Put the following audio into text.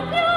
scorga la